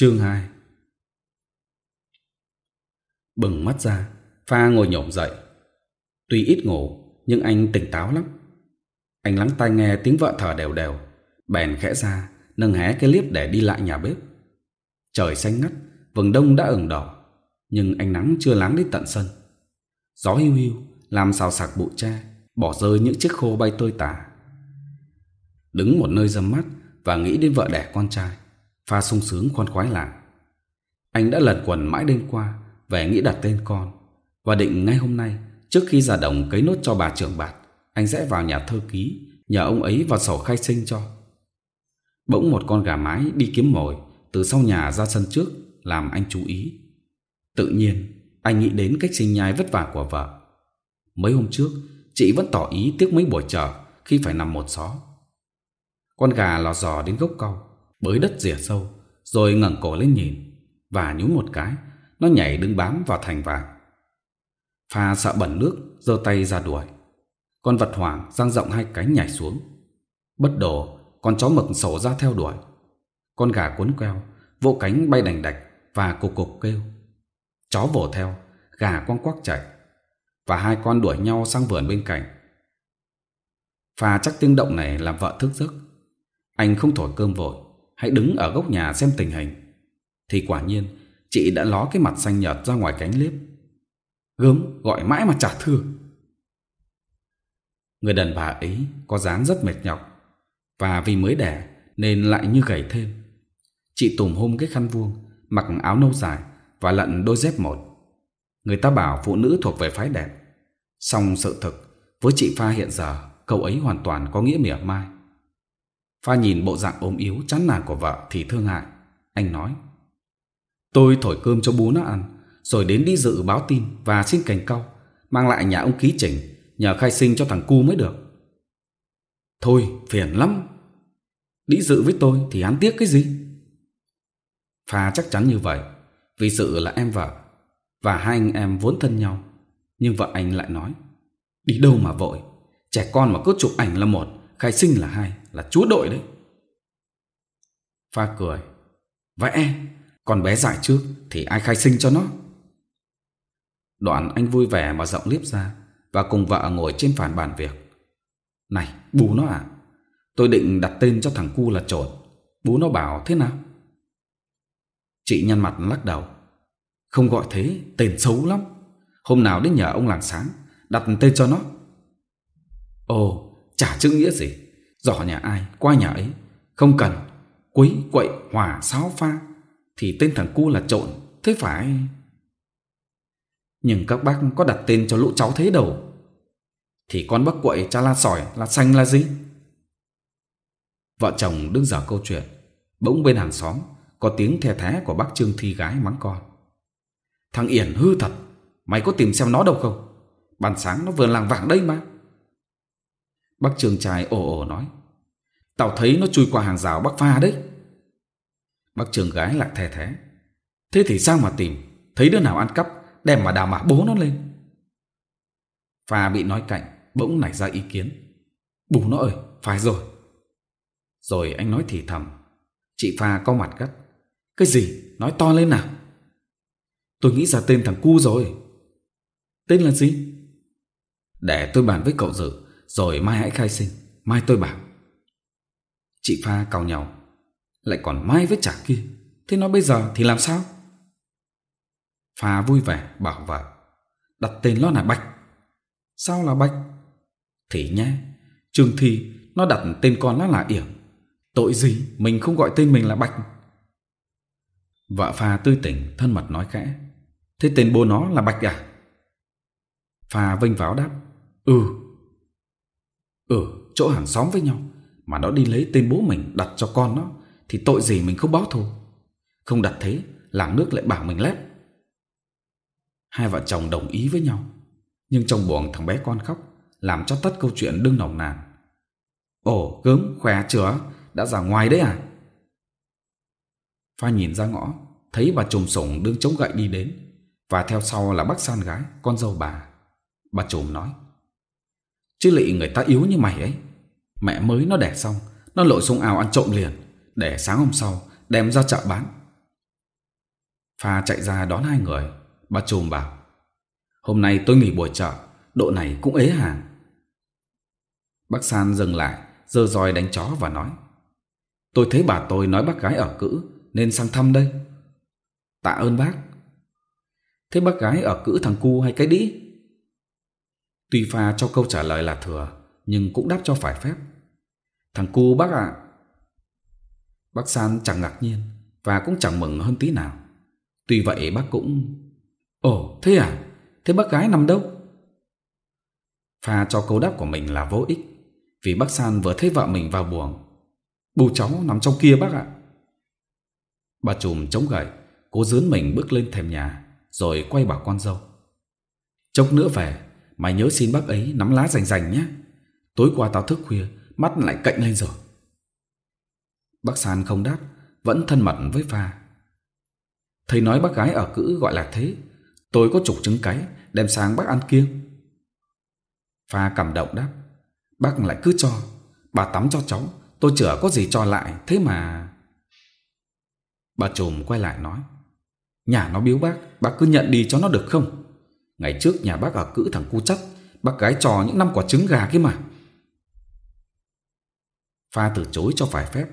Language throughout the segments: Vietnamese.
Chương 2 Bừng mắt ra, Pha ngồi nhổm dậy. Tuy ít ngủ, nhưng anh tỉnh táo lắm. Anh lắng tai nghe tiếng vợ thở đều đều, bèn khẽ ra, nâng hé cái liếp để đi lại nhà bếp. Trời xanh ngắt, vầng đông đã ửng đỏ, nhưng ánh nắng chưa láng đến tận sân. Gió hiu hiu, làm xào sạc bụi tre, bỏ rơi những chiếc khô bay tơi tả. Đứng một nơi dâm mắt và nghĩ đến vợ đẻ con trai, Pha sung sướng khoan khoái làm Anh đã lần quần mãi đêm qua Về nghĩ đặt tên con, Và định ngay hôm nay, Trước khi ra đồng cấy nốt cho bà trưởng bạt, Anh sẽ vào nhà thơ ký, Nhờ ông ấy vào sổ khai sinh cho. Bỗng một con gà mái đi kiếm mồi Từ sau nhà ra sân trước, Làm anh chú ý. Tự nhiên, anh nghĩ đến cách sinh nhai vất vả của vợ. Mấy hôm trước, Chị vẫn tỏ ý tiếc mấy buổi chờ Khi phải nằm một xó. Con gà lò dò đến gốc cau bới đất rìa sâu, rồi ngẩng cổ lên nhìn, và nhú một cái, nó nhảy đứng bám vào thành vàng. Pha sợ bẩn nước, giơ tay ra đuổi. Con vật hoảng dang rộng hai cánh nhảy xuống. Bất đồ, con chó mực sổ ra theo đuổi. Con gà cuốn queo, vỗ cánh bay đành đạch và cục cục kêu. Chó vồ theo, gà quăng quắc chạy. Và hai con đuổi nhau sang vườn bên cạnh. Pha chắc tiếng động này làm vợ thức giấc. Anh không thổi cơm vội, Hãy đứng ở góc nhà xem tình hình. Thì quả nhiên, Chị đã ló cái mặt xanh nhợt ra ngoài cánh liếp. Gớm gọi mãi mà trả thưa. Người đàn bà ấy có dáng rất mệt nhọc. Và vì mới đẻ Nên lại như gầy thêm. Chị tùm hôm cái khăn vuông, Mặc áo nâu dài Và lận đôi dép một. Người ta bảo phụ nữ thuộc về phái đẹp. Song sự thực Với chị Pha hiện giờ, Cậu ấy hoàn toàn có nghĩa mỉa mai. Pha nhìn bộ dạng ốm yếu chán nản của vợ thì thương hại. Anh nói, tôi thổi cơm cho bố nó ăn, rồi đến đi dự báo tin và xin cành cao, mang lại nhà ông ký chỉnh, nhờ khai sinh cho thằng cu mới được. Thôi, phiền lắm. Đi dự với tôi thì hắn tiếc cái gì? Pha chắc chắn như vậy, vì sự là em vợ, và hai anh em vốn thân nhau. Nhưng vợ anh lại nói, đi đâu mà vội, trẻ con mà cứ chụp ảnh là một, khai sinh là hai, là chúa đội đấy. Pha cười. Vẽ, con bé giải trước thì ai khai sinh cho nó? Đoạn anh vui vẻ mà giọng liếp ra và cùng vợ ngồi trên phản bàn việc. Này, bố nó à, tôi định đặt tên cho thằng cu là trộn. Bố nó bảo thế nào? Chị nhăn mặt lắc đầu. Không gọi thế, tên xấu lắm. Hôm nào đến nhờ ông làng sáng, đặt tên cho nó. Ồ, Chả chữ nghĩa gì. Dò nhà ai, qua nhà ấy. Không cần. Quấy, quậy, hòa sáo pha. Thì tên thằng cu là trộn. Thế phải. Nhưng các bác có đặt tên cho lũ cháu thế đâu. Thì con bác quậy cha la sỏi Là xanh là gì Vợ chồng đứng dở câu chuyện. Bỗng bên hàng xóm Có tiếng the thé của bác Trương Thi gái mắng con. Thằng Yển hư thật. Mày có tìm xem nó đâu không? Bàn sáng nó vừa làng vàng đây mà. Bác Trường Trai ồ ồ nói, Tao thấy nó chui qua hàng rào bác pha đấy. Bác Trường Gái lạc thè thế Thế thì sao mà tìm? Thấy đứa nào ăn cắp, Đem mà đào mả bố nó lên. Pha bị nói cạnh, Bỗng nảy ra ý kiến, Bù nó ơi, phải rồi. Rồi anh nói thì thầm, Chị Pha có mặt gắt, Cái gì? Nói to lên nào. Tôi nghĩ ra tên thằng cu rồi. Tên là gì? Để tôi bàn với cậu dự. Rồi mai hãy khai sinh, Mai tôi bảo. Chị Pha cào nhau. Lại còn mai với chả kia. Thế nó bây giờ thì làm sao? Pha vui vẻ bảo vợ. Đặt tên nó là Bạch. Sao là Bạch? Thì nhé, Trường Thi, nó đặt tên con nó là Yểm Tội gì mình không gọi tên mình là Bạch? Vợ Pha tươi tỉnh, thân mật nói khẽ. Thế tên bố nó là Bạch à? Pha vênh váo đáp. Ừ ở chỗ hàng xóm với nhau, Mà nó đi lấy tên bố mình đặt cho con nó, Thì tội gì mình không báo thù? Không đặt thế, làng nước lại bảo mình lép. Hai vợ chồng đồng ý với nhau, Nhưng trong buồng thằng bé con khóc, Làm cho tất câu chuyện đương nồng nàn. Ồ, gớm, khỏe chưa? Đã ra ngoài đấy à? Pha nhìn ra ngõ, Thấy bà trùm sổng đương chống gậy đi đến, Và theo sau là bác san gái, Con dâu bà. Bà trùm nói Chứ lị người ta yếu như mày ấy. Mẹ mới nó đẻ xong, Nó lội xuống ao ăn trộm liền, Để sáng hôm sau đem ra chợ bán. Pha chạy ra đón hai người, Bà trùm bảo, Hôm nay tôi nghỉ buổi chợ, Độ này cũng ế hàng Bác San dừng lại Dơ roi đánh chó và nói, Tôi thấy bà tôi nói bác gái ở cữ, Nên sang thăm đây. Tạ ơn bác. Thế bác gái ở cữ thằng cu hay cái đĩ? Tuy pha cho câu trả lời là thừa, nhưng cũng đáp cho phải phép. Thằng cu bác ạ. Bác San chẳng ngạc nhiên và cũng chẳng mừng hơn tí nào. Tuy vậy bác cũng... Ồ, thế à? Thế bác gái nằm đâu? Pha cho câu đáp của mình là vô ích vì bác San vừa thấy vợ mình vào buồng. Bù cháu nằm trong kia bác ạ. Bà trùm chống gậy, cố dướn mình bước lên thềm nhà rồi quay bảo con dâu. Chốc nữa về, Mày nhớ xin bác ấy nắm lá rành rành nhé. Tối qua tao thức khuya, mắt lại cạnh lên rồi. Bác San không đáp, vẫn thân mật với pha. Thầy nói bác gái ở cữ gọi là thế. Tôi có chục trứng cái, đem sáng bác ăn kiêng. Pha cảm động đáp. Bác lại cứ cho, bà tắm cho cháu, tôi chữa có gì cho lại, thế mà... Bà trùm quay lại nói. Nhà nó biếu bác, bác cứ nhận đi cho nó được không? Ngày trước nhà bác ở cữ thằng cu chắt Bác gái trò những năm quả trứng gà kia mà. Pha từ chối cho phải phép,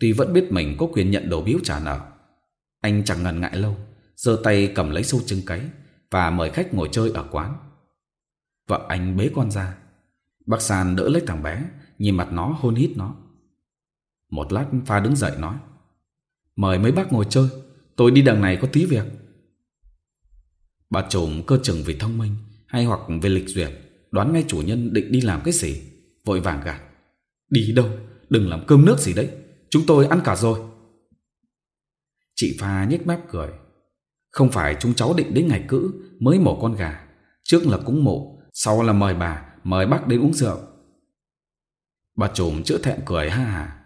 Tuy vẫn biết mình có quyền nhận đồ biếu trả nợ. Anh chẳng ngần ngại lâu, giơ tay cầm lấy sâu trứng cấy Và mời khách ngồi chơi ở quán. Vợ anh bế con ra. Bác sàn đỡ lấy thằng bé, Nhìn mặt nó hôn hít nó. Một lát Pha đứng dậy nói, Mời mấy bác ngồi chơi, Tôi đi đằng này có tí việc. Bà trồm cơ chừng vì thông minh Hay hoặc về lịch duyệt, Đoán ngay chủ nhân định đi làm cái gì, Vội vàng gạt. Đi đâu, đừng làm cơm nước gì đấy, Chúng tôi ăn cả rồi. Chị Pha nhếch mép cười. Không phải chúng cháu định đến ngày cữ Mới mổ con gà, Trước là cúng mộ, Sau là mời bà, Mời bác đến uống rượu. Bà trùm chữa thẹn cười ha hà.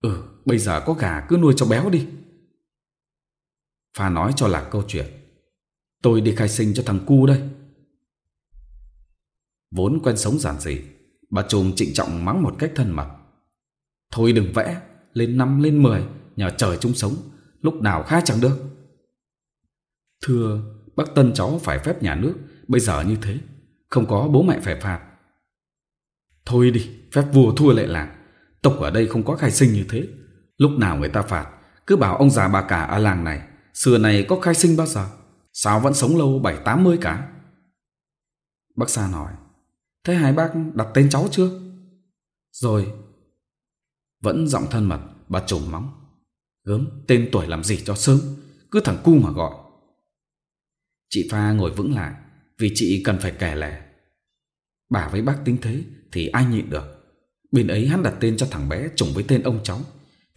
Ừ bây giờ có gà cứ nuôi cho béo đi. Pha nói cho lạc câu chuyện. Tôi đi khai sinh cho thằng cu đây. Vốn quen sống giản dị, Bà trùm trịnh trọng mắng một cách thân mật. Thôi đừng vẽ, Lên năm, lên mười, Nhờ trời chúng sống, Lúc nào khá chẳng được. Thưa, Bác Tân cháu phải phép nhà nước, Bây giờ như thế, Không có bố mẹ phải phạt. Thôi đi, Phép vua thua lệ làng Tộc ở đây không có khai sinh như thế. Lúc nào người ta phạt, Cứ bảo ông già bà cả ở làng này, Xưa này có khai sinh bao giờ? Sao vẫn sống lâu bảy tám mươi cả? Bác Sa nói. Thế hai bác đặt tên cháu chưa? Rồi, Vẫn giọng thân mật, Bà trùm móng, Gớm, tên tuổi làm gì cho sớm, Cứ thằng cu mà gọi. Chị Pha ngồi vững lại, Vì chị cần phải kể lẻ Bà với bác tính thế Thì ai nhịn được. Bên ấy hắn đặt tên cho thằng bé trùng với tên ông cháu,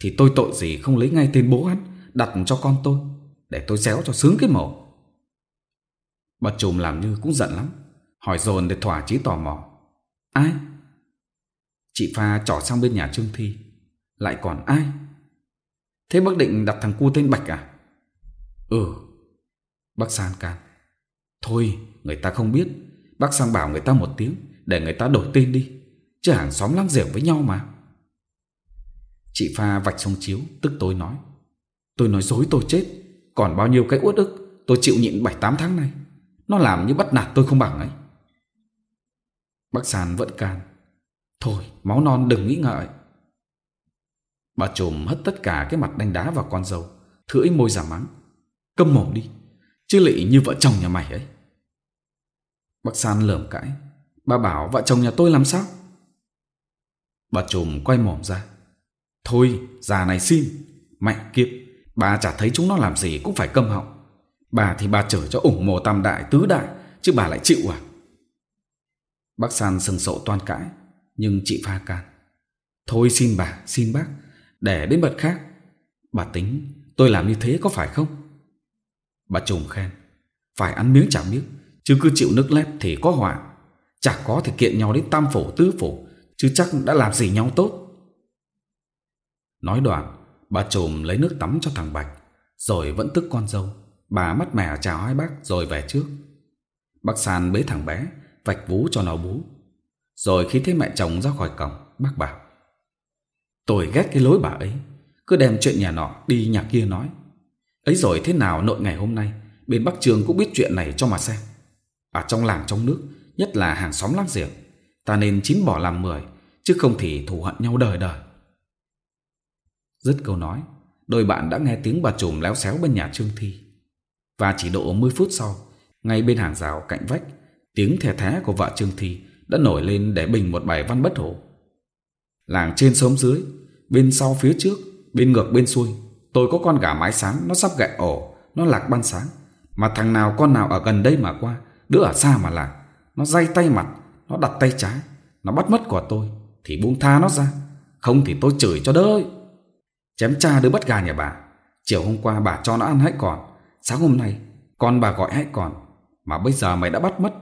Thì tôi tội gì không lấy ngay tên bố hắn, Đặt cho con tôi, Để tôi xéo cho sướng cái mổ Bà trùm làm như cũng giận lắm. Hỏi dồn để thỏa chí tò mò. Ai? Chị Pha trỏ sang bên nhà Trương Thi. Lại còn ai? Thế bác định đặt thằng cu tên Bạch à? Ừ. Bác San can. Thôi, người ta không biết. Bác sang bảo người ta một tiếng, Để người ta đổi tên đi. Chứ hàng xóm lăng giềng với nhau mà. Chị Pha vạch sông chiếu, Tức tôi nói. Tôi nói dối tôi chết. Còn bao nhiêu cái uất ức, Tôi chịu nhịn 7-8 tháng này nó làm như bắt nạt tôi không bằng ấy. Bác Sàn vẫn can. Thôi, máu non đừng nghĩ ngợi. Bà trùm hất tất cả cái mặt đánh đá vào con dâu. Thưỡi môi giả mắng. Câm mồm đi. Chứ lị như vợ chồng nhà mày ấy. Bác San lởm cãi. Bà bảo, vợ chồng nhà tôi làm sao? Bà trùm quay mồm ra. Thôi, già này xin. Mẹ kiếp, Bà chả thấy chúng nó làm gì cũng phải câm họng. Bà thì bà chở cho ủng mồ tam đại, tứ đại, Chứ bà lại chịu à? Bác San sừng sộ toan cãi, Nhưng chị pha can. Thôi xin bà, xin bác, Để đến bật khác. Bà tính, tôi làm như thế có phải không? Bà trùng khen, Phải ăn miếng trả miếng, Chứ cứ chịu nước lép thì có họa. Chả có thì kiện nhau đến tam phổ, tứ phổ, Chứ chắc đã làm gì nhau tốt. Nói đoạn, Bà trồm lấy nước tắm cho thằng Bạch, Rồi vẫn tức con dâu. Bà mắt mẻ chào hai bác rồi về trước. Bác sàn bế thằng bé, Vạch vú cho nó bú. Rồi khi thấy mẹ chồng ra khỏi cổng, Bác bảo, Tôi ghét cái lối bà ấy, Cứ đem chuyện nhà nọ đi nhà kia nói. Ấy rồi thế nào nội ngày hôm nay, Bên Bắc Trường cũng biết chuyện này cho mà xem. Ở trong làng trong nước, Nhất là hàng xóm lát giềng, Ta nên chín bỏ làm mười, Chứ không thì thù hận nhau đời đời. Dứt câu nói, Đôi bạn đã nghe tiếng bà trùm léo xéo bên nhà Trương Thi. Và chỉ độ 10 phút sau, ngay bên hàng rào cạnh vách, tiếng thẻ thẻ của vợ Trương Thi đã nổi lên để bình một bài văn bất hổ. Làng trên sớm dưới, bên sau phía trước, bên ngược bên xuôi, tôi có con gà mái sáng, nó sắp gậy ổ, nó lạc ban sáng. Mà thằng nào con nào ở gần đây mà qua, đứa ở xa mà làm. Nó day tay mặt, nó đặt tay trái, nó bắt mất của tôi, thì buông tha nó ra. Không thì tôi chửi cho đỡ Chém cha đứa bắt gà nhà bà. Chiều hôm qua bà cho nó ăn hãy còn, Sáng hôm nay, Con bà gọi hãy còn, Mà bây giờ mày đã bắt mất,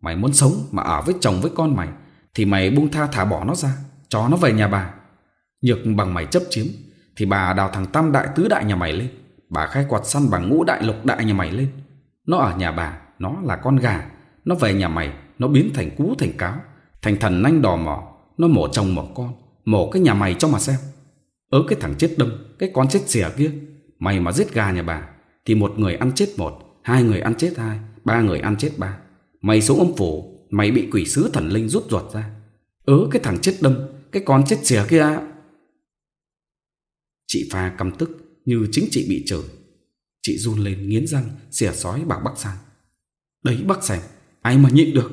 Mày muốn sống mà ở với chồng với con mày, Thì mày buông tha thả bỏ nó ra, Cho nó về nhà bà. Nhược bằng mày chấp chiếm, Thì bà đào thằng Tam Đại Tứ Đại nhà mày lên. Bà khai quạt săn bằng ngũ đại lục đại nhà mày lên. Nó ở nhà bà, Nó là con gà, Nó về nhà mày, Nó biến thành cú thành cáo, Thành thần nanh đò mỏ Nó mổ chồng mổ con, Mổ cái nhà mày cho mà xem. Ớ cái thằng chết đâm Cái con chết xỉa kia, Mày mà giết gà nhà bà thì một người ăn chết một, hai người ăn chết hai, ba người ăn chết ba. Mày xuống âm phủ, mày bị quỷ sứ thần linh rút ruột ra. Ớ cái thằng chết đâm, cái con chết xỉa kia. Chị pha căm tức như chính chị bị chửi. Chị run lên nghiến răng, xỉa sói bảo bác sang. Đấy bác sành, ai mà nhịn được.